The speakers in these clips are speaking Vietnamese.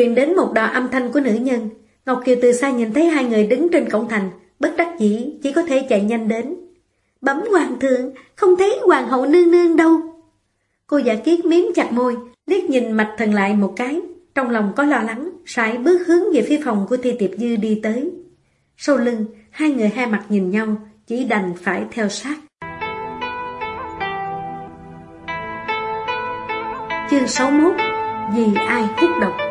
truyền đến một đạo âm thanh của nữ nhân. Ngọc Kiều từ xa nhìn thấy hai người đứng trên cổng thành, Bất đắc dĩ, chỉ có thể chạy nhanh đến. Bấm hoàng thượng, Không thấy hoàng hậu nương nương đâu. Cô giả kiết miếm chặt môi, Liếc nhìn mạch thần lại một cái. Trong lòng có lo lắng, Sải bước hướng về phía phòng của Thi Tiệp Dư đi tới. Sau lưng, Hai người hai mặt nhìn nhau, Chỉ đành phải theo sát. Chương 61 Vì ai hút độc?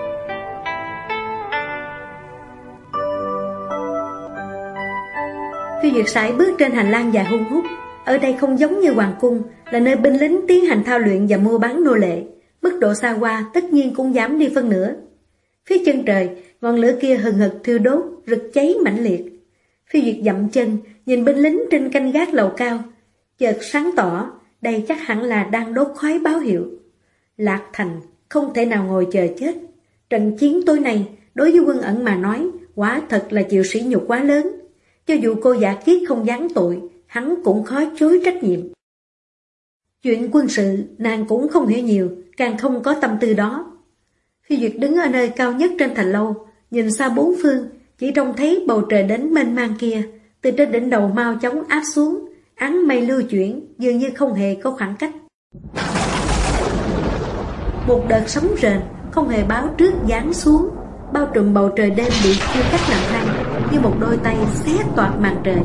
Phi Duyệt Sải bước trên hành lang dài hung hút Ở đây không giống như Hoàng Cung Là nơi binh lính tiến hành thao luyện và mua bán nô lệ. Mức độ xa qua, tất nhiên cũng dám đi phân nửa. Phía chân trời Ngọn lửa kia hừng hực thiêu đốt Rực cháy mãnh liệt. Phi Duyệt dậm chân Nhìn binh lính trên canh gác lầu cao. Chợt sáng tỏ Đây chắc hẳn là đang đốt khói báo hiệu. Lạc Thành không thể nào ngồi chờ chết. Trận chiến tối nay, đối với quân ẩn mà nói, quả thật là chịu sỉ nhục quá lớn. Cho dù cô giả kiết không gián tội, hắn cũng khó chối trách nhiệm. Chuyện quân sự, nàng cũng không hiểu nhiều, càng không có tâm tư đó. Phi Duyệt đứng ở nơi cao nhất trên thành lâu, nhìn xa bốn phương, chỉ trông thấy bầu trời đến mênh mang kia, từ trên đỉnh đầu mau chóng áp xuống, án mây lưu chuyển, dường như không hề có khoảng cách. Một đợt sóng rền không hề báo trước giáng xuống, bao trùm bầu trời đêm bị chia cắt làm hai, như một đôi tay xé toạc màn trời.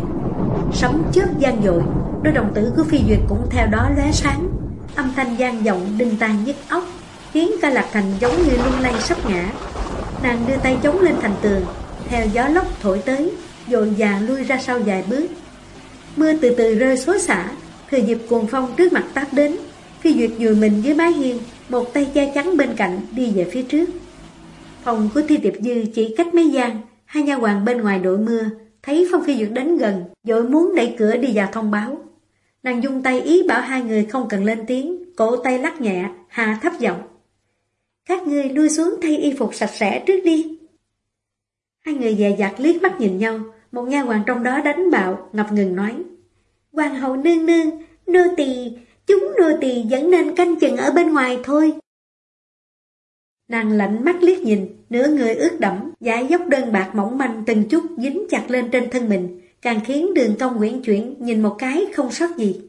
Sấm chớp gian dội, đôi đồng tử của phi duyệt cũng theo đó lóe sáng, âm thanh gian vọng đinh tai nhức óc, khiến cả lạc thành giống như lung lay sắp ngã. Nàng đưa tay chống lên thành tường, theo gió lốc thổi tới, dồn dàng lui ra sau vài bước. Mưa từ từ rơi xối xả, thời dịp cuồng phong trước mặt tác đến, phi duyệt dùi mình dưới mái hiên, một tay che chắn bên cạnh đi về phía trước. Phòng của Thi Tiệp Dư chỉ cách mấy gian, hai nha hoàng bên ngoài đội mưa, thấy Phong Phi Duyệt đến gần, dội muốn đẩy cửa đi vào thông báo. Nàng dung tay ý bảo hai người không cần lên tiếng, cổ tay lắc nhẹ, hạ thấp giọng. Các người lui xuống thay y phục sạch sẽ trước đi. Hai người dè dặt liếc mắt nhìn nhau, một nha hoàng trong đó đánh bạo, ngập ngừng nói. Hoàng hậu nương nương, nô tỳ Chúng nô tỳ vẫn nên canh chừng ở bên ngoài thôi. Nàng lạnh mắt liếc nhìn, nửa người ướt đẫm, giải dốc đơn bạc mỏng manh từng chút dính chặt lên trên thân mình, càng khiến đường công quyển chuyển nhìn một cái không sót gì.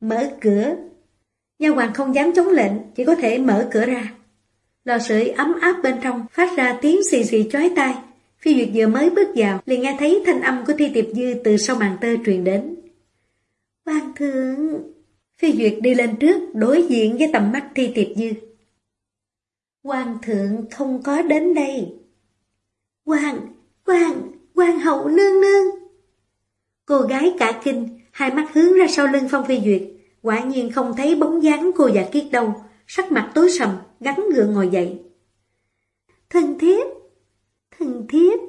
Mở cửa. Nha hoàng không dám chống lệnh, chỉ có thể mở cửa ra. Lò sưởi ấm áp bên trong phát ra tiếng xì xì chói tai. Phi Duyệt vừa mới bước vào, liền nghe thấy thanh âm của Thi Tiệp Dư từ sau màn tơ truyền đến. Hoàng thượng... Phi Duyệt đi lên trước đối diện với tầm mắt Thi Tiệp Dư. Hoàng thượng không có đến đây. Hoàng, hoàng, hoàng hậu nương nương. Cô gái cả kinh, hai mắt hướng ra sau lưng Phong Phi Duyệt, quả nhiên không thấy bóng dáng cô già kiết đâu, sắc mặt tối sầm, gắn gượng ngồi dậy. Thần thiếp, thần thiếp.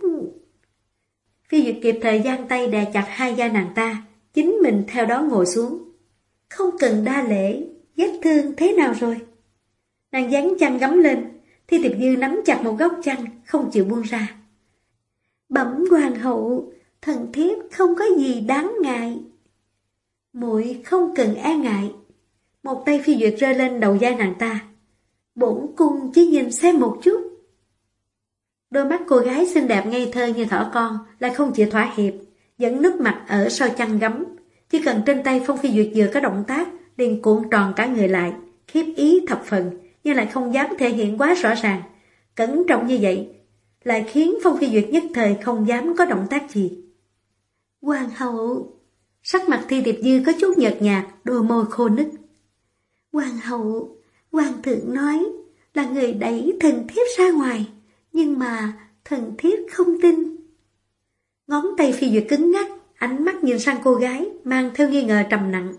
Phi Duyệt kịp thời gian tay đè chặt hai da nàng ta, chính mình theo đó ngồi xuống. Không cần đa lễ, vết thương thế nào rồi? Nàng dán chăn gắm lên, Thi Tiệp Như nắm chặt một góc chăn, không chịu buông ra. Bẩm hoàng hậu, thần thiếp không có gì đáng ngại. muội không cần e ngại. Một tay phi duyệt rơi lên đầu vai nàng ta. Bổn cung chỉ nhìn xem một chút. Đôi mắt cô gái xinh đẹp ngây thơ như thỏ con, lại không chịu thỏa hiệp, vẫn nước mặt ở sau chăn gấm, chỉ cần trên tay Phong Phi Duyệt vừa có động tác, liền cuộn tròn cả người lại, khiếp ý thập phần, nhưng lại không dám thể hiện quá rõ ràng. Cẩn trọng như vậy, lại khiến Phong Phi Duyệt nhất thời không dám có động tác gì. Hoàng hậu! Sắc mặt Thi Điệp Dư có chút nhợt nhạt, đôi môi khô nứt. Hoàng hậu! Hoàng thượng nói là người đẩy thần thiếp ra ngoài, nhưng mà thần thiếp không tin. Ngón tay Phi Duyệt cứng ngắc, Ánh mắt nhìn sang cô gái, mang theo nghi ngờ trầm nặng.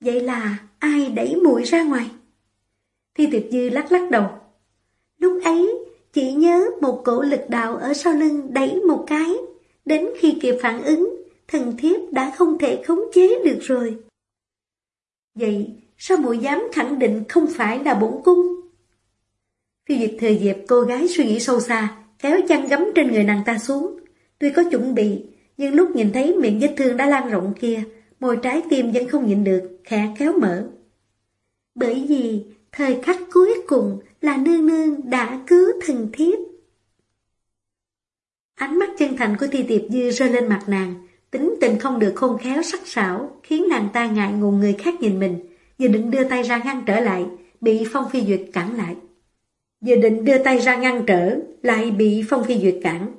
Vậy là ai đẩy muội ra ngoài? Thi tiệp dư lắc lắc đầu. Lúc ấy, chỉ nhớ một cổ lực đạo ở sau lưng đẩy một cái. Đến khi kịp phản ứng, thần thiếp đã không thể khống chế được rồi. Vậy, sao muội dám khẳng định không phải là bổn cung? Phi dịch thời diệp cô gái suy nghĩ sâu xa, kéo chăn gấm trên người nàng ta xuống. Tuy có chuẩn bị, nhưng lúc nhìn thấy miệng vết thương đã lan rộng kia, môi trái tim vẫn không nhịn được, khẽ kéo mở. Bởi vì thời khắc cuối cùng là nương nương đã cứu thần thiếp. Ánh mắt chân thành của Thi Tiệp Dư rơi lên mặt nàng, tính tình không được khôn khéo sắc sảo, khiến nàng ta ngại ngùng người khác nhìn mình, vừa định đưa tay ra ngăn trở lại, bị Phong Phi Duyệt cản lại. Vừa định đưa tay ra ngăn trở, lại bị Phong Phi Duyệt cản.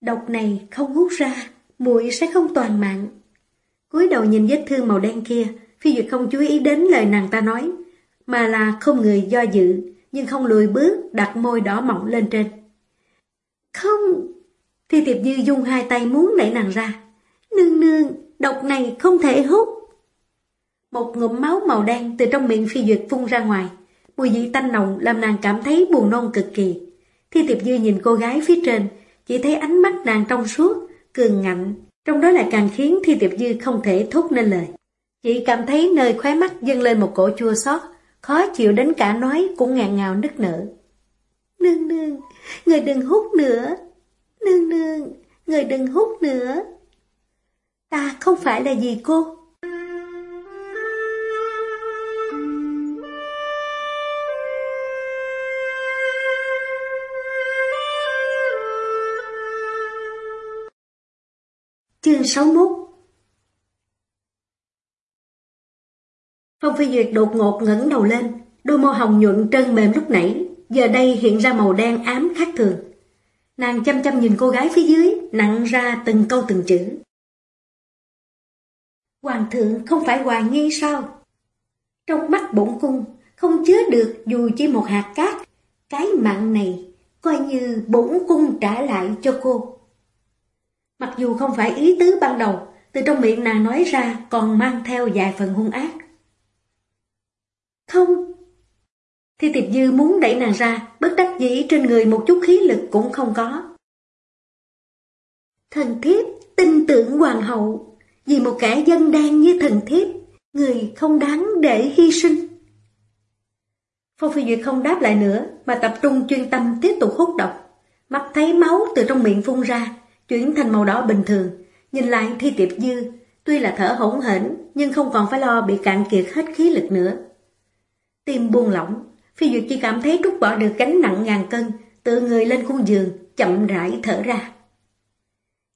Độc này không hút ra, muội sẽ không toàn mạng. cúi đầu nhìn vết thương màu đen kia, Phi Duyệt không chú ý đến lời nàng ta nói, mà là không người do dự, nhưng không lùi bước đặt môi đỏ mọng lên trên. Không! Thi Tiệp như dung hai tay muốn đẩy nàng ra. Nương nương, độc này không thể hút. Một ngụm máu màu đen từ trong miệng Phi Duyệt phun ra ngoài. Mùi vị tanh nồng làm nàng cảm thấy buồn nôn cực kỳ. Thi Tiệp Dư nhìn cô gái phía trên, chỉ thấy ánh mắt nàng trong suốt, cường ngạnh, trong đó lại càng khiến Thi Tiệp Dư không thể thốt nên lời. Chỉ cảm thấy nơi khóe mắt dâng lên một cổ chua xót, khó chịu đến cả nói cũng ngàn ngào nức nở. Nương nương, người đừng hút nữa. Nương nương, người đừng hút nữa. Ta không phải là gì cô. Chương 61 Phong Phi Duyệt đột ngột ngẩng đầu lên, đôi môi hồng nhuận trơn mềm lúc nãy, giờ đây hiện ra màu đen ám khác thường. Nàng chăm chăm nhìn cô gái phía dưới, nặng ra từng câu từng chữ. Hoàng thượng không phải hoàng nghi sao? Trong mắt bổn cung, không chứa được dù chỉ một hạt cát. Cái mạng này, coi như bổn cung trả lại cho cô. Mặc dù không phải ý tứ ban đầu, từ trong miệng nàng nói ra còn mang theo vài phần hung ác. Không. Thi tiệp dư muốn đẩy nàng ra, bất đắc dĩ trên người một chút khí lực cũng không có. Thần thiếp tin tưởng hoàng hậu, vì một kẻ dân đen như thần thiếp, người không đáng để hy sinh. Phong Phi Duyệt không đáp lại nữa, mà tập trung chuyên tâm tiếp tục hút độc. Mắt thấy máu từ trong miệng phun ra, chuyển thành màu đỏ bình thường. Nhìn lại thi tiệp dư, tuy là thở hỗn hển, nhưng không còn phải lo bị cạn kiệt hết khí lực nữa. Tim buông lỏng, Phi Duyệt chỉ cảm thấy trút bỏ được gánh nặng ngàn cân, tự người lên khuôn giường, chậm rãi thở ra.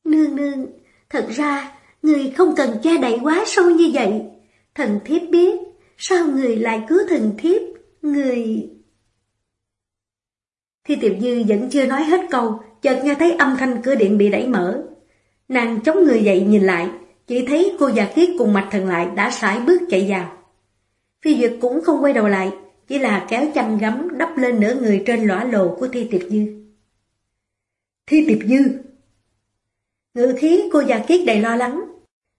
Nương nương, thật ra, người không cần che đậy quá sâu như vậy. Thần thiếp biết, sao người lại cứ thần thiếp, người... Thi Tiệp Dư vẫn chưa nói hết câu, chợt nghe thấy âm thanh cửa điện bị đẩy mở. Nàng chống người dậy nhìn lại, chỉ thấy cô già kiết cùng mạch thần lại đã sải bước chạy vào. Phi Duyệt cũng không quay đầu lại, chỉ là kéo chăn gấm đắp lên nửa người trên lõa lồ của Thi Tiệp Dư. Thi Tiệp Dư Ngự khí cô già kiết đầy lo lắng.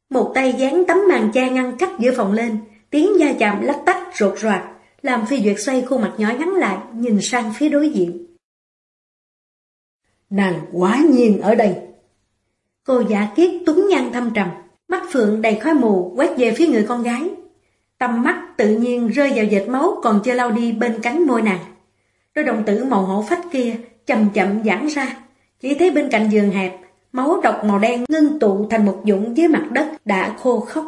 Một tay dán tấm màn cha ngăn cách giữa phòng lên, tiếng da chạm lách tách rột roạt, làm Phi Duyệt xoay khuôn mặt nhỏ nhắn lại, nhìn sang phía đối diện. Nàng quá nhiên ở đây. Cô giả kiết túng nhan thâm trầm, mắt phượng đầy khói mù quét về phía người con gái. Tầm mắt tự nhiên rơi vào dệt máu còn chưa lau đi bên cánh môi nàng. Đôi đồng tử màu hổ phách kia chậm chậm giãn ra, chỉ thấy bên cạnh giường hẹp, máu độc màu đen ngưng tụ thành một dũng dưới mặt đất đã khô khốc.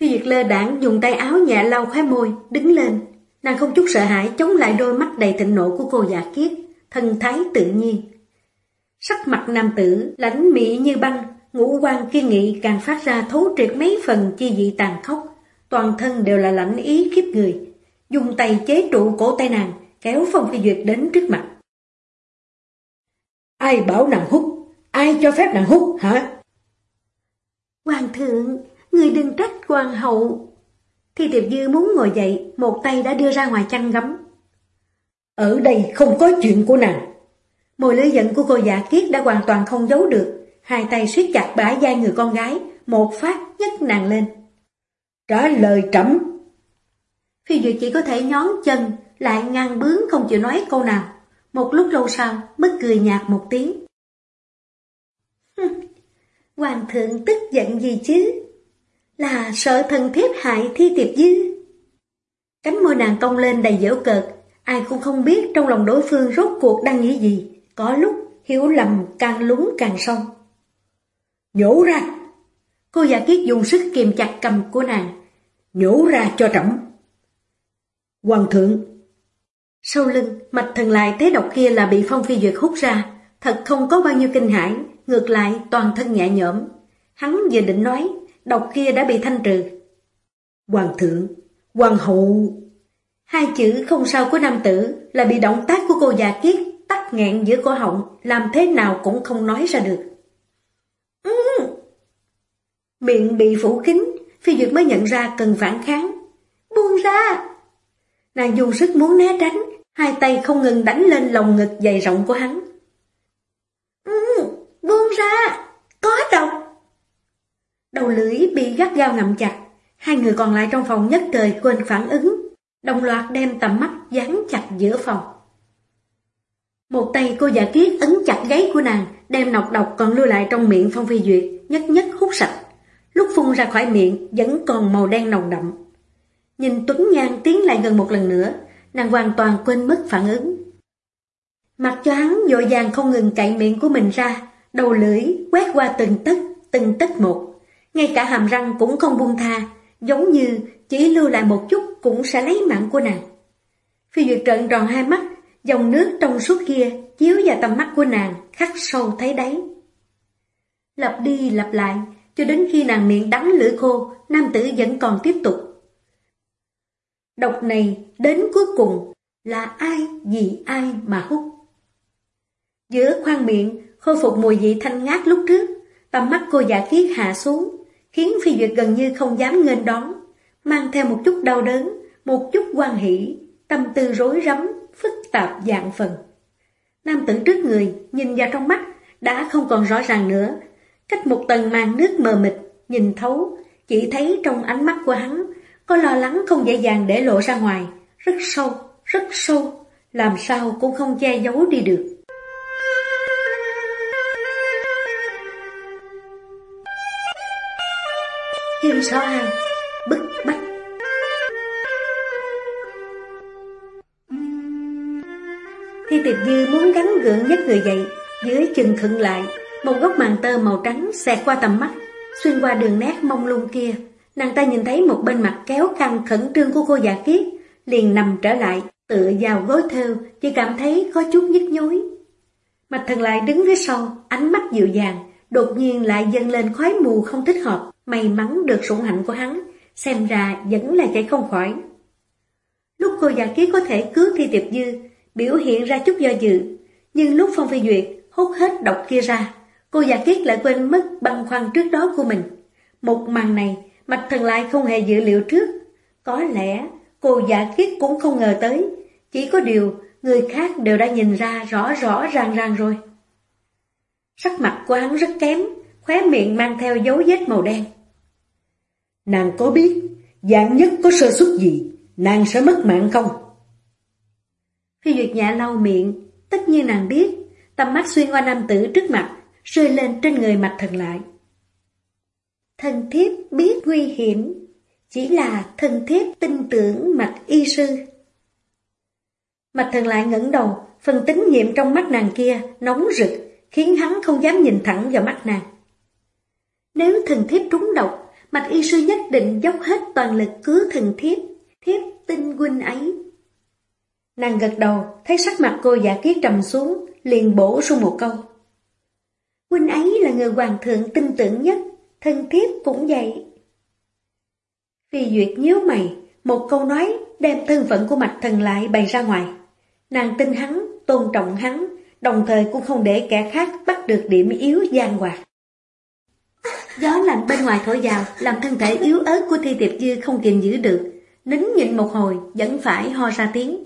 Khi Duyệt lơ đảng dùng tay áo nhẹ lau khóe môi, đứng lên. Nàng không chút sợ hãi chống lại đôi mắt đầy thịnh nộ của cô giả kiết thân thái tự nhiên. Sắc mặt nam tử, lãnh mỹ như băng, ngũ quan kiên nghị càng phát ra thấu triệt mấy phần chi dị tàn khốc, toàn thân đều là lãnh ý khiếp người. Dùng tay chế trụ cổ tay nàng, kéo Phong Phi Duyệt đến trước mặt. Ai bảo nàng hút? Ai cho phép nàng hút hả? Hoàng thượng, người đừng trách hoàng hậu. Thi tiệp dư muốn ngồi dậy, một tay đã đưa ra ngoài chăn gấm, ở đây không có chuyện của nàng. Môi lưỡi giận của cô dạ kiết đã hoàn toàn không giấu được. Hai tay siết chặt bả vai người con gái, một phát nhấc nàng lên. Trả lời trẫm Phi Duyệt chỉ có thể nhón chân, lại ngang bướng không chịu nói câu nào. Một lúc lâu sau, mới cười nhạt một tiếng. Hoàng thượng tức giận gì chứ? Là sợ thần thiếp hại thi tiệp dư. Cánh môi nàng cong lên đầy dễu cợt, ai cũng không biết trong lòng đối phương rốt cuộc đang nghĩ gì. Có lúc hiểu lầm càng lúng càng sâu. Nhổ ra! Cô giả kiết dùng sức kiềm chặt cầm của nàng. Nhổ ra cho trẫm. Hoàng thượng! Sau lưng, mạch thần lại thế độc kia là bị Phong Phi Duyệt hút ra, thật không có bao nhiêu kinh hãi, ngược lại toàn thân nhẹ nhõm. Hắn vừa định nói, độc kia đã bị thanh trừ. Hoàng thượng, hoàng hậu... Hai chữ không sao của nam tử là bị động tác của cô già kiết tắt nghẹn giữa cổ họng, làm thế nào cũng không nói ra được. Ừ. Miệng bị phủ kín, phi duyệt mới nhận ra cần phản kháng. Buông ra! Nàng dùng sức muốn né tránh, hai tay không ngừng đánh lên lồng ngực dày rộng của hắn. Ừ, buông ra! Có độc! Đầu lưỡi bị gắt gao ngậm chặt, hai người còn lại trong phòng nhất thời quên phản ứng, đồng loạt đem tầm mắt dán chặt giữa phòng. Một tay cô giả kiết ấn chặt gáy của nàng, đem nọc độc còn lưu lại trong miệng Phong Phi Duyệt, nhất nhất hút sạch. Lúc phun ra khỏi miệng vẫn còn màu đen nồng đậm. Nhìn Tuấn Nhan tiến lại gần một lần nữa, nàng hoàn toàn quên mất phản ứng. Mặt cho hắn dội vàng không ngừng cậy miệng của mình ra, đầu lưỡi quét qua từng tấc, từng tấc một. Ngay cả hàm răng cũng không buông tha, giống như chỉ lưu lại một chút cũng sẽ lấy mạng của nàng. Phi Duyệt trợn tròn hai mắt, dòng nước trong suốt kia chiếu vào tầm mắt của nàng, khắc sâu thấy đáy. Lặp đi lặp lại, cho đến khi nàng miệng đắng lưỡi khô, nam tử vẫn còn tiếp tục. Độc này đến cuối cùng là ai vì ai mà hút. Giữa khoang miệng khôi phục mùi vị thanh ngát lúc trước, tầm mắt cô giả kiết hạ xuống, khiến phi duyệt gần như không dám nghênh đón, mang theo một chút đau đớn, một chút quan hỷ, tâm tư rối rắm, phức tạp dạng phần. Nam tử trước người, nhìn vào trong mắt, đã không còn rõ ràng nữa. Cách một tầng màn nước mờ mịt, nhìn thấu, chỉ thấy trong ánh mắt của hắn, có lo lắng không dễ dàng để lộ ra ngoài, rất sâu, rất sâu, làm sao cũng không che giấu đi được. Chương 62 Bức bách. Thi tiệp dư muốn gắn gượng nhất người dậy Dưới chừng khựng lại. Một góc màn tơ màu trắng xẹt qua tầm mắt Xuyên qua đường nét mông lung kia. Nàng ta nhìn thấy một bên mặt kéo căng khẩn trương của cô già kiết Liền nằm trở lại Tựa vào gối thêu Chỉ cảm thấy có chút nhức nhối. Mạch thần lại đứng phía sau Ánh mắt dịu dàng Đột nhiên lại dâng lên khói mù không thích hợp May mắn được sủng hạnh của hắn Xem ra vẫn là chạy không khỏi. Lúc cô già kiết có thể cứu thi tiệp dư biểu hiện ra chút do dự, nhưng lúc Phong Phi Duyệt hút hết độc kia ra, cô giả kiết lại quên mất băn khoăn trước đó của mình. Một màn này, Mạch Thần lại không hề dự liệu trước. Có lẽ cô giả kiết cũng không ngờ tới, chỉ có điều người khác đều đã nhìn ra rõ rõ ràng ràng rồi. Sắc mặt của hắn rất kém, khóe miệng mang theo dấu vết màu đen. Nàng có biết, dạng nhất có sơ suất gì, nàng sẽ mất mạng không? Phi Duyệt Nhã lau miệng, tất nhiên nàng biết, tầm mắt xuyên qua nam tử trước mặt, rơi lên trên người mạch thần lại. Thần thiếp biết nguy hiểm, chỉ là thần thiếp tin tưởng mạch y sư. Mạch thần lại ngẩng đầu, phần tín nhiệm trong mắt nàng kia nóng rực, khiến hắn không dám nhìn thẳng vào mắt nàng. Nếu thần thiếp trúng độc, mạch y sư nhất định dốc hết toàn lực cứu thần thiếp, thiếp tin huynh ấy. Nàng gật đầu, thấy sắc mặt cô giả kiết trầm xuống, liền bổ sung một câu. Huynh ấy là người hoàng thượng tin tưởng nhất, thân thiết cũng vậy. Phi Duyệt nhíu mày, một câu nói đem thân phận của mạch thần lại bày ra ngoài. Nàng tin hắn, tôn trọng hắn, đồng thời cũng không để kẻ khác bắt được điểm yếu gian hoạt. Gió lạnh bên ngoài thổi vào, làm thân thể yếu ớt của Thi Tiệp Dư không kiềm giữ được. Nín nhịn một hồi, vẫn phải ho ra tiếng.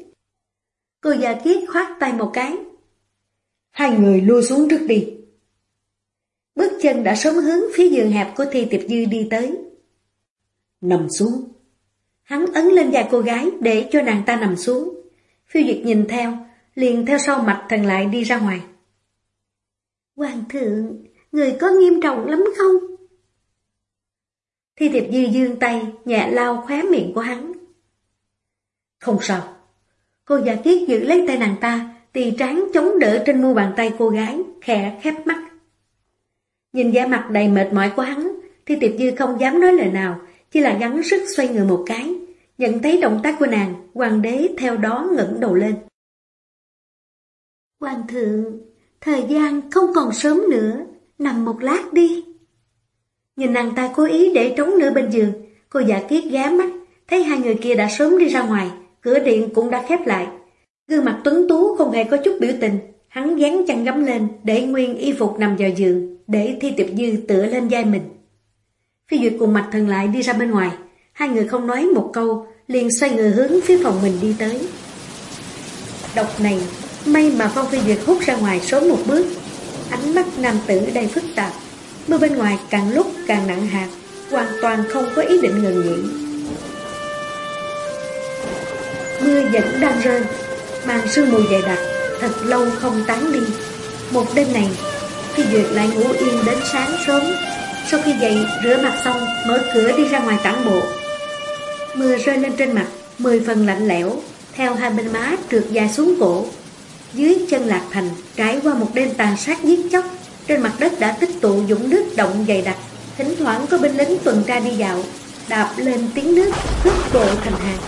Cô già kiết khoát tay một cái. Hai người lui xuống trước đi. Bước chân đã sớm hướng phía giường hẹp của Thi Tiệp Dư đi tới. Nằm xuống. Hắn ấn lên vai cô gái để cho nàng ta nằm xuống. Phiêu Duyệt nhìn theo, liền theo sau mặt thần lại đi ra ngoài. Hoàng thượng, người có nghiêm trọng lắm không? Thi tiệp dư dương tay, nhẹ lau khóe miệng của hắn. Không sao. Cô giả kiết giữ lấy tay nàng ta, tì tráng chống đỡ trên mu bàn tay cô gái, khẽ khép mắt. Nhìn vẻ mặt đầy mệt mỏi của hắn, Thi tiệp dư không dám nói lời nào, chỉ là gắng sức xoay người một cái. Nhận thấy động tác của nàng, hoàng đế theo đó ngẩng đầu lên. Hoàng thượng, thời gian không còn sớm nữa, nằm một lát đi. Nhìn nàng ta cố ý để trống nửa bên giường, cô giả kiết ghé mắt, thấy hai người kia đã sớm đi ra ngoài, cửa điện cũng đã khép lại. Gương mặt tuấn tú không hề có chút biểu tình, hắn dán chăn gắm lên để nguyên y phục nằm vào giường, để thi tiệp dư tựa lên vai mình. Phi Duyệt cùng mạch thần lại đi ra bên ngoài, hai người không nói một câu, liền xoay người hướng phía phòng mình đi tới. Độc này, may mà Phong Phi Duyệt hút ra ngoài sớm một bước, ánh mắt nam tử đầy phức tạp, Mưa bên ngoài càng lúc càng nặng hạt Hoàn toàn không có ý định ngừng nghỉ Mưa vẫn đang rơi Màn sương mù dày đặc Thật lâu không tán đi Một đêm này khi Duyệt lại ngủ yên đến sáng sớm. Sau khi dậy rửa mặt xong Mở cửa đi ra ngoài tản bộ. Mưa rơi lên trên mặt Mười phần lạnh lẽo Theo hai bên má trượt dài xuống cổ. Dưới chân lạc thành Trải qua một đêm tàn sát giết chóc trên mặt đất đã tích tụ dũng nước động dày đặc, thỉnh thoảng có binh lính tuần tra đi dạo, đạp lên tiếng nước, cướp bộ thành hàng.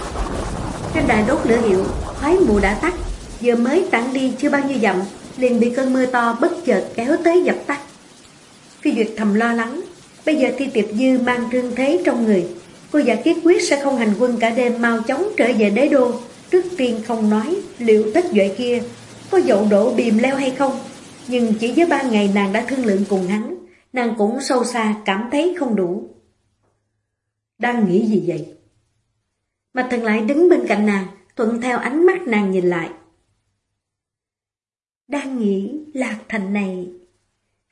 Trên đài đốt lửa hiệu, khói mù đã tắt, giờ mới tản đi chưa bao nhiêu dặm, liền bị cơn mưa to bất chợt kéo tới dập tắt. Phi Duyệt thầm lo lắng, bây giờ Thi Tiệp Dư mang trương thế trong người, cô giả kiết quyết sẽ không hành quân cả đêm mau chóng trở về đế đô, trước tiên không nói liệu tất duệ kia có dậu đổ bìm leo hay không, nhưng chỉ với ba ngày nàng đã thương lượng cùng hắn, nàng cũng sâu xa cảm thấy không đủ. Đang nghĩ gì vậy? Mạch thần lại đứng bên cạnh nàng, thuận theo ánh mắt nàng nhìn lại. Đang nghĩ lạc thành này.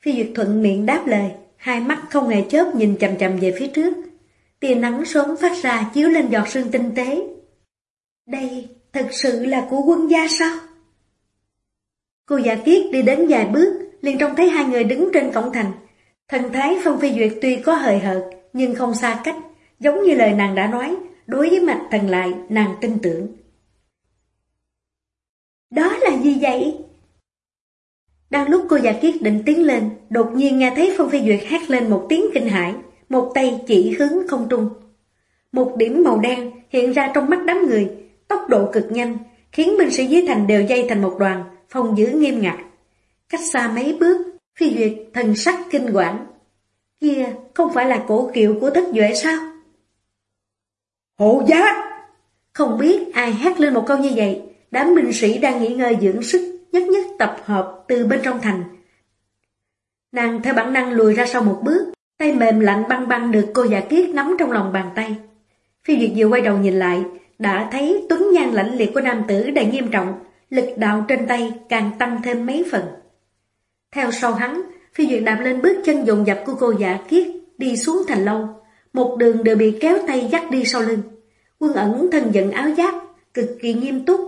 Phi Duyệt thuận miệng đáp lời, hai mắt không hề chớp nhìn chầm chầm về phía trước. Tia nắng sớm phát ra chiếu lên giọt sương tinh tế. Đây thật sự là của quân gia sao? Cô giả kiết đi đến vài bước, liền trông thấy hai người đứng trên cổng thành. Thần thái Phong Phi Duyệt tuy có hời hợt, nhưng không xa cách, giống như lời nàng đã nói, đối với mạch thần lại, nàng tin tưởng. Đó là gì vậy? Đang lúc cô giả kiết định tiến lên, đột nhiên nghe thấy Phong Phi Duyệt hát lên một tiếng kinh hãi, một tay chỉ hướng không trung. Một điểm màu đen hiện ra trong mắt đám người, tốc độ cực nhanh, khiến binh sĩ dưới thành đều dây thành một đoàn, phòng giữ nghiêm ngặt. Cách xa mấy bước, phi duyệt thần sắc kinh quản. Kia không phải là cổ kiệu của thất duệ sao? Hộ giá! Không biết ai hát lên một câu như vậy, đám binh sĩ đang nghỉ ngơi dưỡng sức, nhất nhất tập hợp từ bên trong thành. Nàng theo bản năng lùi ra sau một bước, tay mềm lạnh băng băng được cô giả kiết nắm trong lòng bàn tay. Phi Duyệt vừa quay đầu nhìn lại, đã thấy tuấn nhan lãnh liệt của nam tử đầy nghiêm trọng, lực đạo trên tay càng tăng thêm mấy phần. Theo sau hắn, phi duyệt đạp lên bước chân dồn dập của cô giả kiết, đi xuống thành lâu. Một đường đều bị kéo tay dắt đi sau lưng. Quân ẩn thân giận áo giáp, cực kỳ nghiêm túc,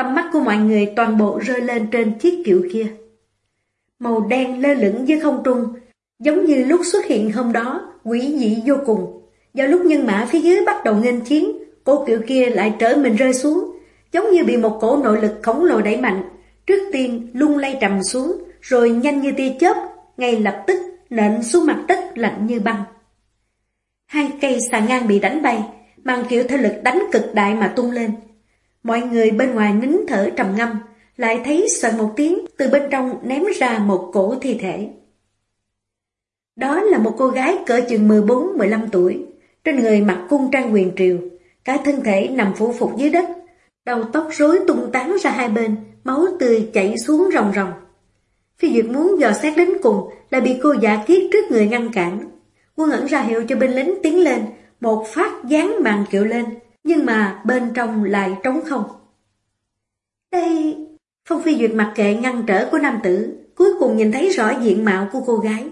tầm mắt của mọi người toàn bộ rơi lên trên chiếc kiệu kia. Màu đen lơ lửng dưới không trung, giống như lúc xuất hiện hôm đó, quỷ dị vô cùng. Do lúc nhân mã phía dưới bắt đầu nghênh chiến, cô kiệu kia lại trở mình rơi xuống, giống như bị một cổ nội lực khổng lồ đẩy mạnh, trước tiên lung lay trầm xuống, rồi nhanh như tia chớp, ngay lập tức nện xuống mặt đất lạnh như băng. Hai cây xà ngang bị đánh bay, mang kiểu thể lực đánh cực đại mà tung lên. Mọi người bên ngoài nín thở trầm ngâm, lại thấy sợ một tiếng từ bên trong ném ra một cổ thi thể. Đó là một cô gái cỡ chừng 14-15 tuổi, trên người mặc cung trang quyền triều, cả thân thể nằm phủ phục dưới đất, Đầu tóc rối tung tán ra hai bên, máu tươi chảy xuống ròng ròng. Phi Duyệt muốn dò xét đến cùng là bị cô giả kiết trước người ngăn cản. Quân ẩn ra hiệu cho binh lính tiến lên, một phát dán màn kiệu lên, nhưng mà bên trong lại trống không. Đây... Phong Phi Duyệt mặc kệ ngăn trở của nam tử, cuối cùng nhìn thấy rõ diện mạo của cô gái.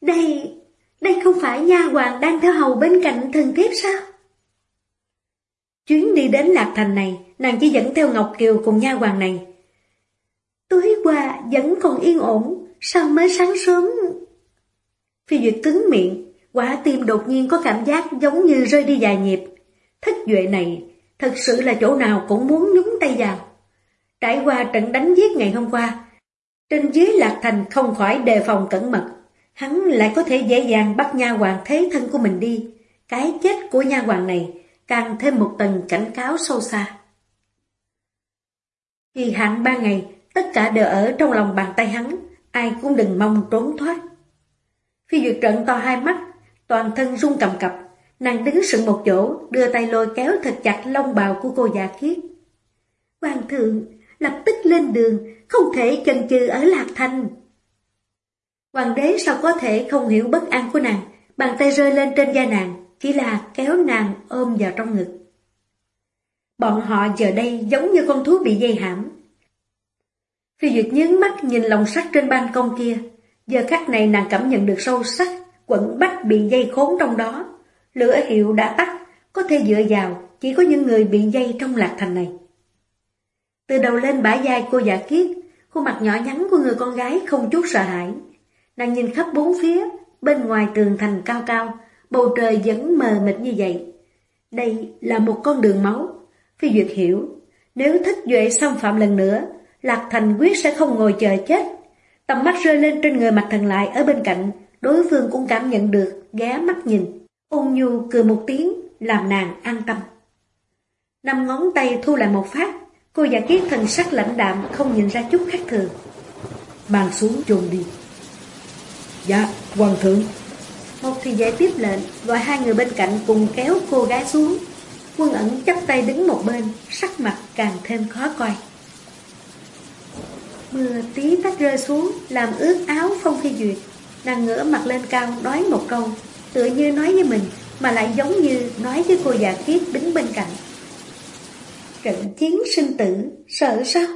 Đây... Đây không phải nha hoàng đang theo hầu bên cạnh thần thiếp sao? Chuyến đi đến Lạc Thành này, nàng chỉ dẫn theo Ngọc Kiều cùng nha hoàng này. Tối qua vẫn còn yên ổn, sao mới sáng sớm? Phi Duyệt cứng miệng, quả tim đột nhiên có cảm giác giống như rơi đi vài nhịp. Thích duệ này, thật sự là chỗ nào cũng muốn nhúng tay vào. Trải qua trận đánh giết ngày hôm qua, trên dưới Lạc Thành không khỏi đề phòng cẩn mật, hắn lại có thể dễ dàng bắt nha hoàng thế thân của mình đi. Cái chết của nha hoàng này càng thêm một tầng cảnh cáo sâu xa. kỳ hạn ba ngày, tất cả đều ở trong lòng bàn tay hắn, ai cũng đừng mong trốn thoát. Phi Duyệt trận to hai mắt, toàn thân run cầm cập, nàng đứng sững một chỗ, đưa tay lôi kéo thật chặt lông bào của cô già khiết. Hoàng thượng, lập tức lên đường, không thể chần chừ ở Lạc Thành. Hoàng đế sao có thể không hiểu bất an của nàng, bàn tay rơi lên trên da nàng, chỉ là kéo nàng ôm vào trong ngực. Bọn họ giờ đây giống như con thú bị dây hãm. Phi Duyệt nhướng mắt nhìn lồng sắt trên ban công kia, giờ khắc này nàng cảm nhận được sâu sắc, quẩn bách bị dây khốn trong đó. Lửa hiệu đã tắt, có thể dựa vào, chỉ có những người bị dây trong lạc thành này. Từ đầu lên bả vai cô giả kiết, khuôn mặt nhỏ nhắn của người con gái không chút sợ hãi. Nàng nhìn khắp bốn phía, bên ngoài tường thành cao cao, bầu trời vẫn mờ mịt như vậy. Đây là một con đường máu. Phi Duyệt hiểu, nếu thích Duệ xâm phạm lần nữa, Lạc Thành quyết sẽ không ngồi chờ chết. Tầm mắt rơi lên trên người mặt thần lại ở bên cạnh, đối phương cũng cảm nhận được, ghé mắt nhìn. Ôn nhu cười một tiếng, làm nàng an tâm. Năm ngón tay thu lại một phát, cô giả kiết thần sắc lãnh đạm không nhìn ra chút khác thường. Mang xuống chôn đi. Dạ, hoàng thượng. Một thì giải tiếp lệnh, gọi hai người bên cạnh cùng kéo cô gái xuống. Quân ẩn chắp tay đứng một bên, sắc mặt càng thêm khó coi. Mưa tí tách rơi xuống, làm ướt áo Phong Phi Duyệt. Nàng ngửa mặt lên cao nói một câu, tựa như nói với mình, mà lại giống như nói với cô già kiết đứng bên cạnh. Trận chiến sinh tử, sợ sao?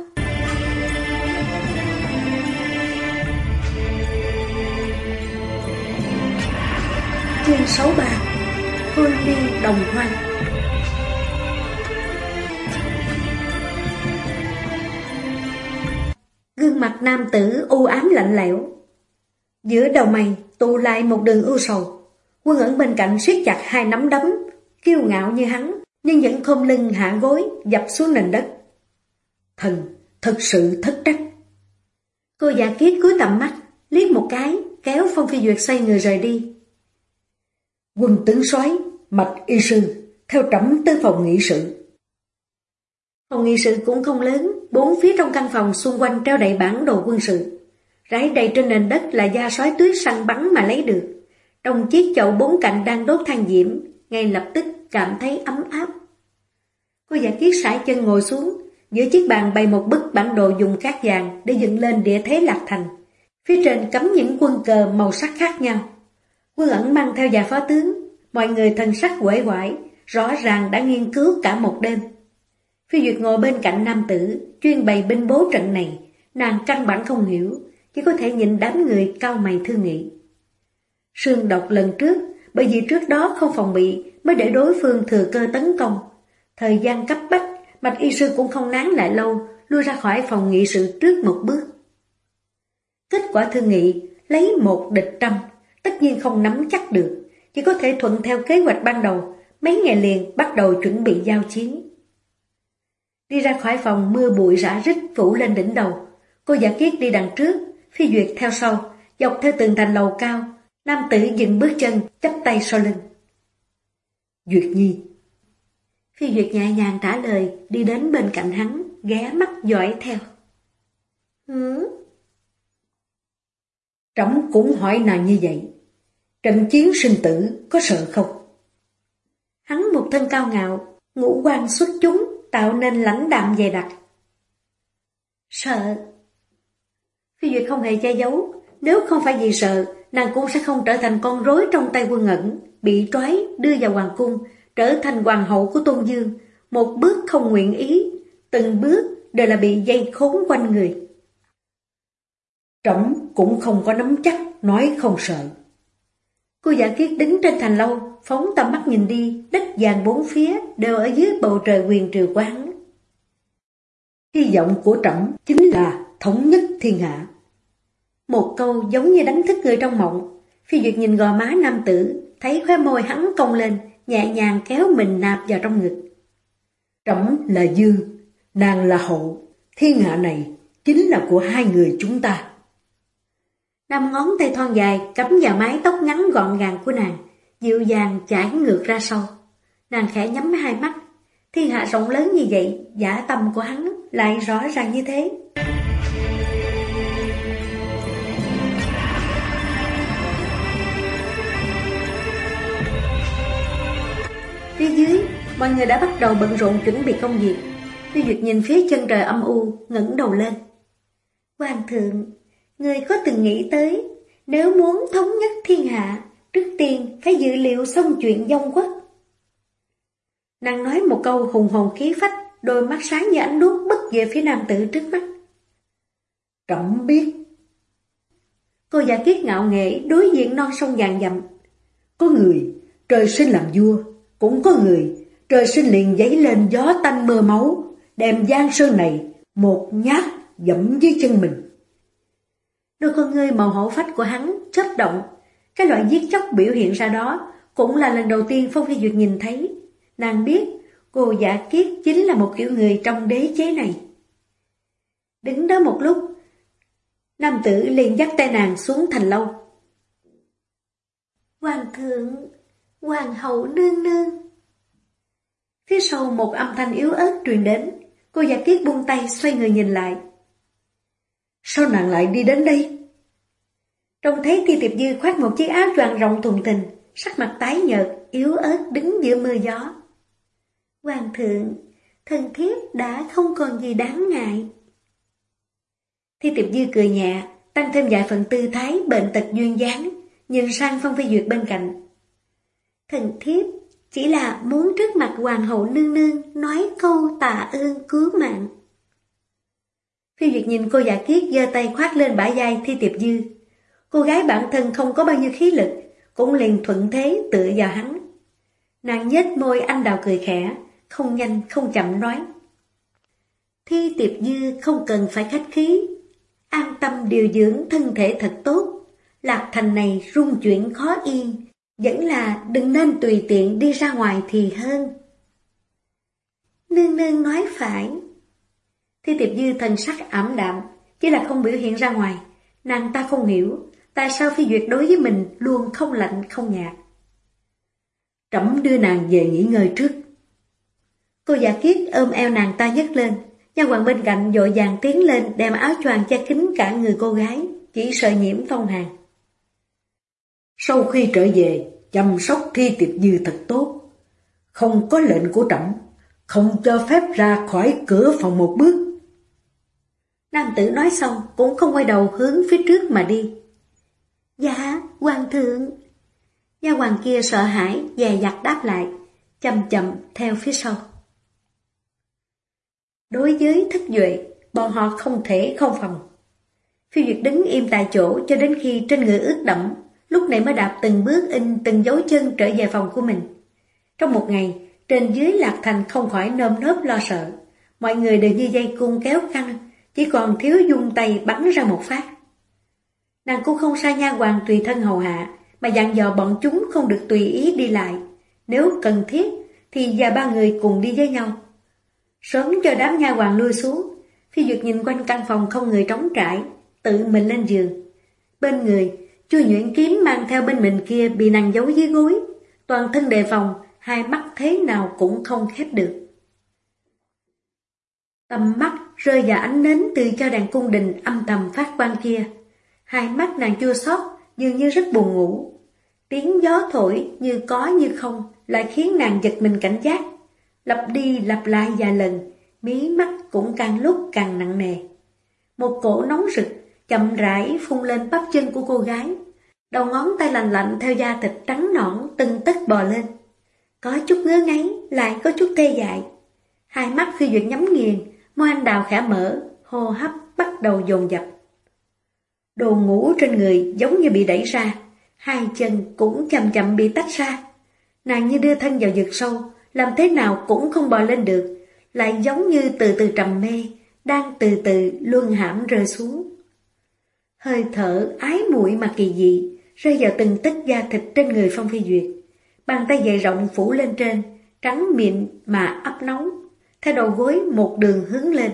Chương 63 Hương liên đồng hoang Gương mặt nam tử u ám lạnh lẽo Giữa đầu mày tụ lại một đường ưu sầu Quân ẩn bên cạnh siết chặt hai nắm đấm Kiêu ngạo như hắn Nhưng vẫn khom lưng hạ gối Dập xuống nền đất Thần thật sự thất trách Cô già kiết cúi tầm mắt Liếc một cái Kéo Phong Phi Duyệt xoay người rời đi Quân tướng soái mạch y sư, theo trẫm tới phòng nghị sự. Phòng nghị sự cũng không lớn, bốn phía trong căn phòng xung quanh treo đầy bản đồ quân sự. Rải đầy trên nền đất là da sói tuyết săn bắn mà lấy được. Trong chiếc chậu bốn cạnh đang đốt than diễm, ngay lập tức cảm thấy ấm áp. Cô giả kiết sải chân ngồi xuống, giữa chiếc bàn bày một bức bản đồ dùng cát vàng để dựng lên địa thế lạc thành. Phía trên cắm những quân cờ màu sắc khác nhau. Quân ẩn mang theo già phó tướng, mọi người thân sắc quể quải, rõ ràng đã nghiên cứu cả một đêm. Phi Duyệt ngồi bên cạnh nam tử, chuyên bày binh bố trận này, nàng căn bản không hiểu, chỉ có thể nhìn đám người cao mày thương nghị. Sương độc lần trước, bởi vì trước đó không phòng bị, mới để đối phương thừa cơ tấn công. Thời gian cấp bách, Bạch Y Sư cũng không nán lại lâu, lui ra khỏi phòng nghị sự trước một bước. Kết quả thương nghị, lấy một địch trăm, tất nhiên không nắm chắc được, chỉ có thể thuận theo kế hoạch ban đầu, mấy ngày liền bắt đầu chuẩn bị giao chiến. Đi ra khỏi phòng mưa bụi rã rít phủ lên đỉnh đầu, cô giả kiết đi đằng trước, phi duyệt theo sau, dọc theo từng thành lầu cao, nam tử dừng bước chân, chắp tay sau lưng. Duyệt nhi Phi duyệt nhẹ nhàng trả lời, đi đến bên cạnh hắn, ghé mắt dõi theo. Hứ? Trẫm cũng hỏi nàng như vậy. Trận chiến sinh tử có sợ không? Hắn một thân cao ngạo, ngũ quan xuất chúng, tạo nên lãnh đạm dày đặc. Sợ. Phi Duyệt không hề che giấu, nếu không phải vì sợ, nàng cũng sẽ không trở thành con rối trong tay quân ẩn, bị trói đưa vào hoàng cung, trở thành hoàng hậu của Tôn Dương, một bước không nguyện ý, từng bước đều là bị dây khốn quanh người. trọng cũng không có nắm chắc, nói không sợ. Cô giả kiết đứng trên thành lâu, phóng tầm mắt nhìn đi, đất vàng bốn phía đều ở dưới bầu trời quyền trừ quán. Hy vọng của trọng chính là thống nhất thiên hạ. Một câu giống như đánh thức người trong mộng. Phi Duyệt nhìn gò má nam tử, thấy khóe môi hắn cong lên, nhẹ nhàng kéo mình nạp vào trong ngực. Trẫm là dương, nàng là hậu, thiên hạ này chính là của hai người chúng ta. Năm ngón tay thon dài cắm vào mái tóc ngắn gọn gàng của nàng, dịu dàng chảy ngược ra sau. Nàng khẽ nhắm hai mắt, thiên hạ rộng lớn như vậy, giả tâm của hắn lại rõ ràng như thế. Phía dưới, mọi người đã bắt đầu bận rộn chuẩn bị công việc. Tiêu Duyệt nhìn phía chân trời âm u, ngẩng đầu lên. Hoàng thượng, người có từng nghĩ tới, nếu muốn thống nhất thiên hạ, trước tiên phải dự liệu xong chuyện dông quốc. Nàng nói một câu hùng hồn khí phách, đôi mắt sáng như ánh đuốc bức về phía nam tử trước mắt. trọng biết. Cô giả kiết ngạo nghệ đối diện non sông vàng dặm. Có người trời sinh làm vua, cũng có người trời sinh liền giấy lên gió tanh mưa máu, đem giang sơn này một nhát dẫm dưới chân mình. Đôi con ngươi màu hổ phách của hắn chớp động, cái loại giết chóc biểu hiện ra đó cũng là lần đầu tiên Phong Phi Duyệt nhìn thấy. Nàng biết cô giả kiết chính là một kiểu người trong đế chế này. Đứng đó một lúc, nam tử liền dắt tay nàng xuống thành lâu. Hoàng thượng, hoàng hậu nương nương. Phía sau một âm thanh yếu ớt truyền đến, cô giả kiết buông tay xoay người nhìn lại. Sao nàng lại đi đến đây? Trông thấy Ti Tiệp Dư khoác một chiếc áo choàng rộng thùng thình, sắc mặt tái nhợt, yếu ớt đứng giữa mưa gió. Hoàng thượng, thần thiếp đã không còn gì đáng ngại. Thi Tiệp Dư cười nhẹ, tăng thêm vài phần tư thái bệnh tật duyên dáng, nhìn sang Phong Phi Duyệt bên cạnh. Thần thiếp chỉ là muốn trước mặt hoàng hậu nương nương nói câu tạ ơn cứu mạng. Phi Duyệt nhìn cô giả kiết giơ tay khoát lên bả vai Thi Tiệp Dư. Cô gái bản thân không có bao nhiêu khí lực, cũng liền thuận thế tựa vào hắn. Nàng nhếch môi anh đào cười khẽ, không nhanh không chậm nói. Thi Tiệp Dư không cần phải khách khí, an tâm điều dưỡng thân thể thật tốt. Lạc thành này rung chuyển khó yên, vẫn là đừng nên tùy tiện đi ra ngoài thì hơn. Nương nương nói phải. Thi tiệp dư thần sắc ảm đạm, chỉ là không biểu hiện ra ngoài. Nàng ta không hiểu, tại sao phi duyệt đối với mình luôn không lạnh không nhạt. Trẫm đưa nàng về nghỉ ngơi trước. Cô giả kiết ôm eo nàng ta nhấc lên, nha hoàng bên cạnh dội vàng tiến lên đem áo choàng che kín cả người cô gái, chỉ sợ nhiễm phong hàn. Sau khi trở về, chăm sóc thi tiệp dư thật tốt. Không có lệnh của trẫm không cho phép ra khỏi cửa phòng một bước. Nam tử nói xong cũng không quay đầu hướng phía trước mà đi. Dạ, hoàng thượng. Gia hoàng kia sợ hãi, dè dặt đáp lại, chậm chậm theo phía sau. Đối với thất duệ, bọn họ không thể không phòng. Phiêu Duyệt đứng im tại chỗ cho đến khi trên người ướt đẫm, lúc này mới đạp từng bước in từng dấu chân trở về phòng của mình. Trong một ngày, trên dưới Lạc Thành không khỏi nơm nớp lo sợ. Mọi người đều như dây cung kéo căng, chỉ còn thiếu dung tay bắn ra một phát. Nàng cũng không sai nha hoàng tùy thân hầu hạ, mà dặn dò bọn chúng không được tùy ý đi lại. Nếu cần thiết, thì và ba người cùng đi với nhau. Sớm cho đám nha hoàng lui xuống, Phi Duyệt nhìn quanh căn phòng không người trống trải, tự mình lên giường. Bên người, chui nhuyễn kiếm mang theo bên mình kia bị nàng giấu dưới gối, toàn thân đề phòng, hai mắt thế nào cũng không khép được. Tầm mắt rơi vào ánh nến từ cho đàn cung đình âm thầm phát quang kia. Hai mắt nàng chua xót dường như rất buồn ngủ. Tiếng gió thổi như có như không lại khiến nàng giật mình cảnh giác. Lặp đi lặp lại vài lần, mí mắt cũng càng lúc càng nặng nề. Một cổ nóng rực chậm rãi phun lên bắp chân của cô gái. Đầu ngón tay lạnh lạnh theo da thịt trắng nõn từng tấc bò lên. Có chút ngứa ngáy, lại có chút tê dại. Hai mắt khi duyệt nhắm nghiền, môi anh đào khẽ mở, hô hấp bắt đầu dồn dập. Đồ ngủ trên người giống như bị đẩy ra, hai chân cũng chậm chậm bị tách ra. Nàng như đưa thân vào vực sâu, làm thế nào cũng không bò lên được, lại giống như từ từ trầm mê, đang từ từ luân hãm rơi xuống. Hơi thở ái muội mà kỳ dị, rơi vào từng tích da thịt trên người Phong Phi Duyệt. Bàn tay dày rộng phủ lên trên, trắng mịn mà ấp nóng, theo đầu gối một đường hướng lên.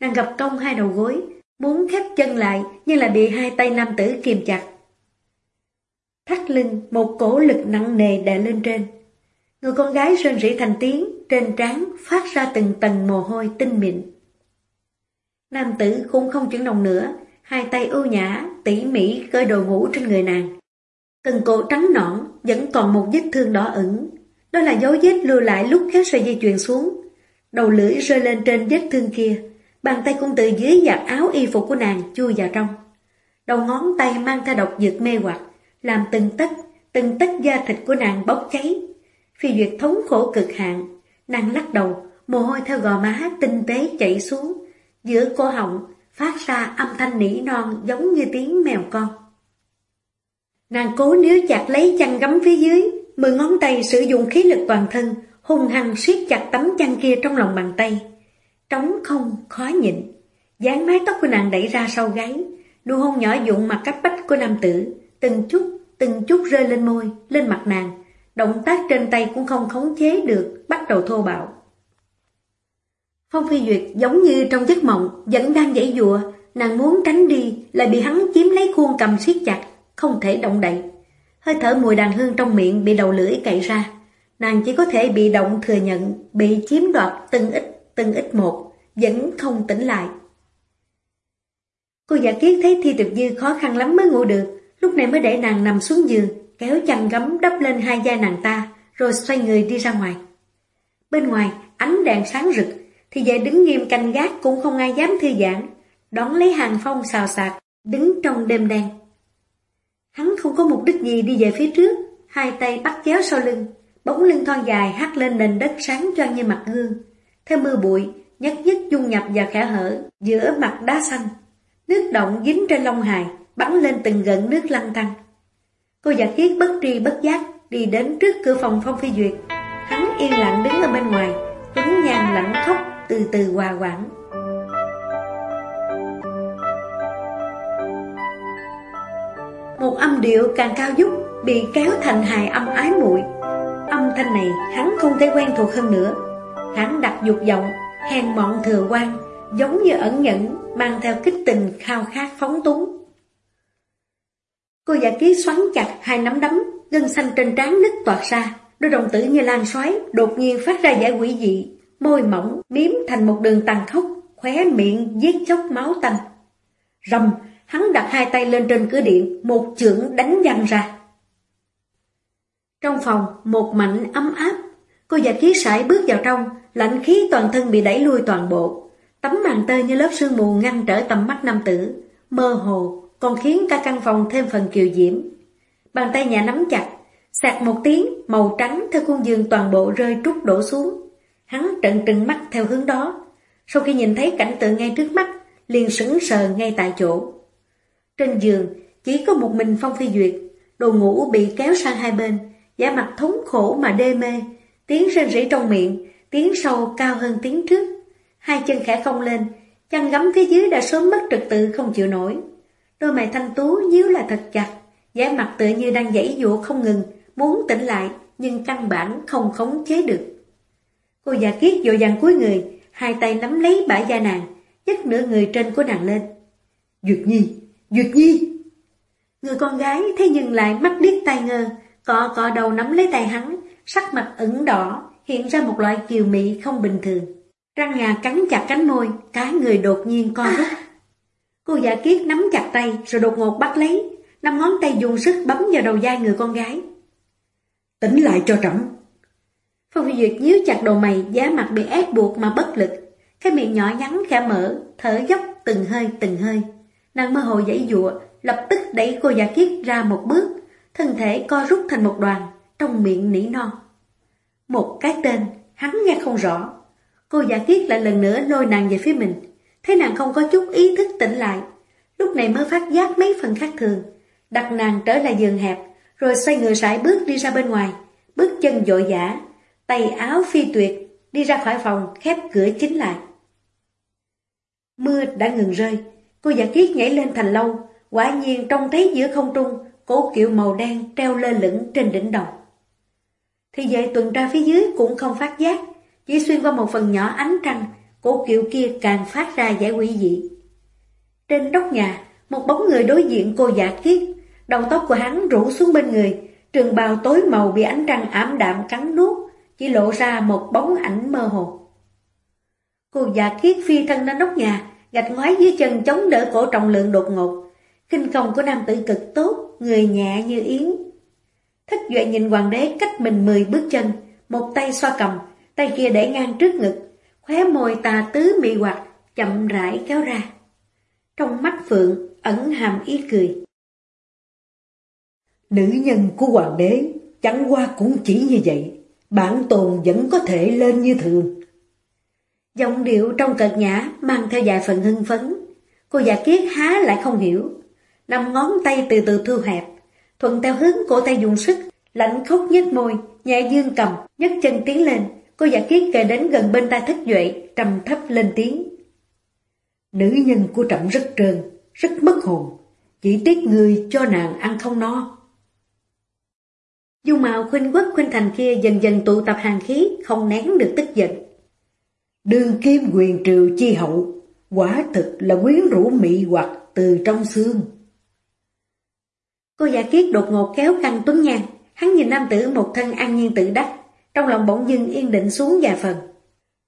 Nàng gặp công hai đầu gối, muốn khép chân lại nhưng lại bị hai tay nam tử kìm chặt. Thắt lưng, một cổ lực nặng nề đè lên trên. Người con gái rên rỉ thành tiếng, trên trán phát ra từng tầng mồ hôi tinh mịn. Nam tử cũng không chuyển động nữa, hai tay ưu nhã, tỉ mỉ cởi đồ ngủ trên người nàng. Cần cổ trắng nõn, vẫn còn một vết thương đỏ ửng. Đó là dấu vết lưu lại lúc kéo sợi dây chuyền xuống. Đầu lưỡi rơi lên trên vết thương kia, bàn tay cũng từ dưới giặt áo y phục của nàng chui vào trong. Đầu ngón tay mang theo độc dược mê hoặc, làm từng tấc, từng tấc da thịt của nàng bốc cháy. Phi duyệt thống khổ cực hạn, nàng lắc đầu, mồ hôi theo gò má tinh tế chảy xuống, giữa cô họng phát ra âm thanh nỉ non giống như tiếng mèo con. Nàng cố níu chặt lấy chăn gấm phía dưới, mười ngón tay sử dụng khí lực toàn thân, hung hăng siết chặt tấm chăn kia trong lòng bàn tay. Trống không, khó nhịn. dáng mái tóc của nàng đẩy ra sau gáy, nụ hôn nhỏ dụng mặt cách bách của nam tử, từng chút, từng chút rơi lên môi, lên mặt nàng. Động tác trên tay cũng không khống chế được, bắt đầu thô bạo. Phong Phi Duyệt giống như trong giấc mộng, vẫn đang dãy dùa, nàng muốn tránh đi, lại bị hắn chiếm lấy khuôn cầm siết chặt, không thể động đậy. Hơi thở mùi đàn hương trong miệng bị đầu lưỡi cậy ra. Nàng chỉ có thể bị động thừa nhận, bị chiếm đoạt từng ít, từng ít một, vẫn không tỉnh lại. Cô giả kiết thấy Thi Tiệp Dư khó khăn lắm mới ngủ được, lúc này mới để nàng nằm xuống giường, kéo chăn gấm đắp lên hai da nàng ta, rồi xoay người đi ra ngoài. Bên ngoài, ánh đèn sáng rực, thì về đứng nghiêm canh gác cũng không ai dám thư giãn, đón lấy hàng phong xào xạc, đứng trong đêm đen. Hắn không có mục đích gì đi về phía trước, hai tay bắt chéo sau lưng, bóng lưng thon dài hắt lên nền đất sáng choang như mặt gương. Theo mưa bụi, nhất nhất dung nhập vào khẽ hở giữa mặt đá xanh. Nước động dính trên lông hài, bắn lên từng gợn nước lăn tăng. Cô giả kiết bất tri bất giác đi đến trước cửa phòng Phong Phi Duyệt. Hắn yên lặng đứng ở bên ngoài, tuấn nhàn lạnh khóc từ từ hòa quảng. Một âm điệu càng cao dúc bị kéo thành hài âm ái muội. Âm thanh này hắn không thể quen thuộc hơn nữa. Hắn đặt dục vọng, hèn mọn thừa quan, giống như ẩn nhẫn, mang theo kích tình khao khát phóng túng. Cô giả ký xoắn chặt hai nắm đấm, gân xanh trên trán nứt toạt ra, đôi đồng tử như lan xoáy, đột nhiên phát ra giải quỷ dị, môi mỏng biếm thành một đường tàn khốc, khóe miệng giết chốc máu tanh. Rầm, hắn đặt hai tay lên trên cửa điện, một chưởng đánh văng ra. Trong phòng, một mảnh ấm áp, cô già khí sải bước vào trong, lạnh khí toàn thân bị đẩy lui toàn bộ. Tấm màn tơ như lớp sương mù ngăn trở tầm mắt nam tử, mơ hồ, còn khiến cả căn phòng thêm phần kiều diễm. Bàn tay nhà nắm chặt, sạc một tiếng, màu trắng theo khuôn giường toàn bộ rơi trút đổ xuống. Hắn trận trừng mắt theo hướng đó. Sau khi nhìn thấy cảnh tượng ngay trước mắt, liền sững sờ ngay tại chỗ. Trên giường, chỉ có một mình Phong Phi Duyệt, đồ ngủ bị kéo sang hai bên, giả mặt thống khổ mà đê mê, tiếng rên rỉ trong miệng, tiếng sâu cao hơn tiếng trước. Hai chân khẽ không lên, chân gấm phía dưới đã sớm mất trật tự không chịu nổi. Đôi mày thanh tú nhíu lại thật chặt, giả mặt tựa như đang dãy dụa không ngừng, muốn tỉnh lại, nhưng căn bản không khống chế được. Cô già kiết dội dàng cuối người, hai tay nắm lấy bả da nàng, nhấc nửa người trên của nàng lên. Duyệt Nhi, Duyệt Nhi! Người con gái thế nhưng lại mắt điếc tai ngơ, cọ cọ đầu nắm lấy tay hắn, sắc mặt ửng đỏ, hiện ra một loại kiều mị không bình thường. Răng ngà cắn chặt cánh môi, cái người đột nhiên co rút. Cô giả kiết nắm chặt tay rồi đột ngột bắt lấy, năm ngón tay dùng sức bấm vào đầu vai người con gái. Tỉnh lại cho trẫm Phong Duyệt nhíu chặt đầu mày, giá mặt bị ép buộc mà bất lực. Cái miệng nhỏ nhắn khẽ mở, thở dốc từng hơi từng hơi. Nàng mơ hồ dãy dụa, lập tức đẩy cô giả kiết ra một bước, thân thể co rút thành một đoàn, trong miệng nỉ non. Một cái tên, hắn nghe không rõ. Cô giả kiết lại lần nữa lôi nàng về phía mình, thấy nàng không có chút ý thức tỉnh lại, lúc này mới phát giác mấy phần khác thường. đặt nàng trở lại giường hẹp, rồi xoay người sải bước đi ra bên ngoài, bước chân dội dã, tay áo phi tuyệt, đi ra khỏi phòng, khép cửa chính lại. Mưa đã ngừng rơi, cô giả kiết nhảy lên thành lâu, quả nhiên trông thấy giữa không trung, cổ kiệu màu đen treo lơ lửng trên đỉnh đầu. Thì vậy tuần tra phía dưới cũng không phát giác, chỉ xuyên qua một phần nhỏ ánh trăng, cổ kiệu kia càng phát ra giải quỷ dị. Trên đốc nhà, một bóng người đối diện cô giả kiết, đầu tóc của hắn rủ xuống bên người, trường bào tối màu bị ánh trăng ảm đạm cắn nuốt, chỉ lộ ra một bóng ảnh mơ hồ. Cô già kiết phi thân lên nóc nhà, gạch ngoái dưới chân chống đỡ cổ trọng lượng đột ngột. Kinh công của nam tử cực tốt, người nhẹ như yến. Thất duệ nhìn hoàng đế cách mình 10 bước chân, một tay xoa cầm, tay kia để ngang trước ngực, khóe môi tà tứ mị hoặc, chậm rãi kéo ra. Trong mắt Phượng ẩn hàm ý cười. Nữ nhân của hoàng đế chẳng qua cũng chỉ như vậy, bản tồn vẫn có thể lên như thường. Giọng điệu trong cợt nhã mang theo vài phần hưng phấn. Cô già kiết há lại không hiểu. Năm ngón tay từ từ thu hẹp, thuận theo hướng cổ tay dùng sức, lạnh khóc nhếch môi, nhẹ dương cầm, nhấc chân tiến lên. Cô giả kiết kề đến gần bên tai thất duệ, trầm thấp lên tiếng. Nữ nhân của trẫm rất trơn, rất mất hồn, chỉ tiếc người cho nàng ăn không no. Dung mạo khuynh quốc khuynh thành kia dần dần tụ tập hàng khí, không nén được tức giận. Đường kim quyền triều chi hậu, quả thực là quyến rũ mị hoặc từ trong xương. Cô giả kiết đột ngột kéo căng tuấn Nhan, hắn nhìn nam tử một thân an nhiên tự đắc, trong lòng bỗng dưng yên định xuống vài phần.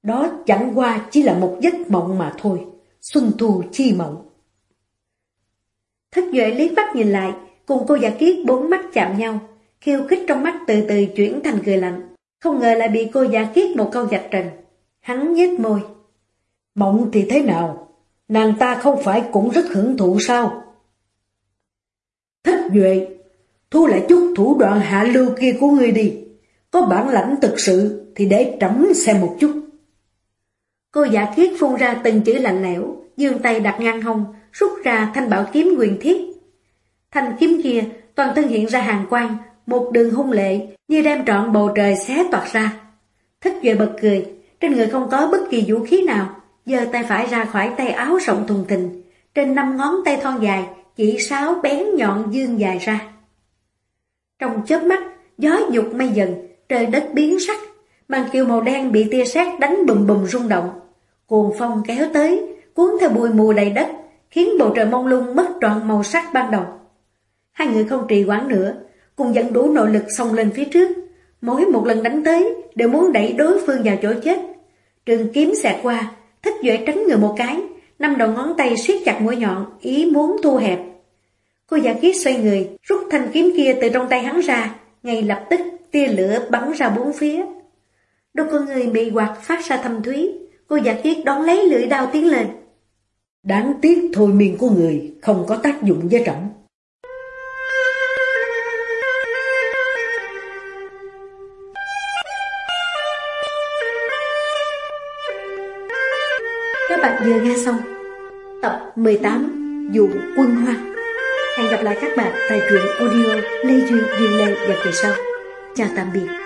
Đó chẳng qua chỉ là một giấc mộng mà thôi, xuân thu chi mộng. Thất Duệ liếc mắt nhìn lại, cùng cô giả kiết bốn mắt chạm nhau, khiêu khích trong mắt từ từ chuyển thành cười lạnh. Không ngờ lại bị cô giả kiết một câu dạch trần. Hắn nhếch môi. Mộng thì thế nào? Nàng ta không phải cũng rất hưởng thụ sao? Thích Duệ, thu lại chút thủ đoạn hạ lưu kia của ngươi đi. Có bản lãnh thực sự thì để trẫm xem một chút. Cô giả kiết phun ra từng chữ lạnh lẽo, dương tay đặt ngang hông, rút ra thanh bảo kiếm quyền thiết. Thanh kiếm kia toàn thân hiện ra hàng quang, một đường hung lệ như đem trọn bầu trời xé toạt ra. Thích Duệ bật cười, trên người không có bất kỳ vũ khí nào, giơ tay phải ra khỏi tay áo rộng thùng thình, trên năm ngón tay thon dài, chỉ sáu bén nhọn dương dài ra. Trong chớp mắt, gió dục mây dần, trời đất biến sắc, màn kiều màu đen bị tia sét đánh bùm bùm rung động. Cuồng phong kéo tới, cuốn theo bụi mù đầy đất, khiến bầu trời mông lung mất trọn màu sắc ban đầu. Hai người không trì hoãn nữa, cùng dẫn đủ nội lực xông lên phía trước. Mỗi một lần đánh tới, đều muốn đẩy đối phương vào chỗ chết. Trường kiếm xẹt qua, thích duệ tránh người một cái, năm đầu ngón tay siết chặt mũi nhọn, ý muốn thu hẹp. Cô giả kiết xoay người, rút thanh kiếm kia từ trong tay hắn ra, ngay lập tức tia lửa bắn ra bốn phía. Đôi con người bị quạt phát ra thâm thúy, cô giả kiết đón lấy lưỡi đao tiến lên. Đáng tiếc thôi miên của người không có tác dụng với trọng. Tập 18 Dụ quân hoa. Hẹn gặp lại các bạn tại truyện audio Lê Duy, Duyên Lê và kỳ sau. Chào tạm biệt.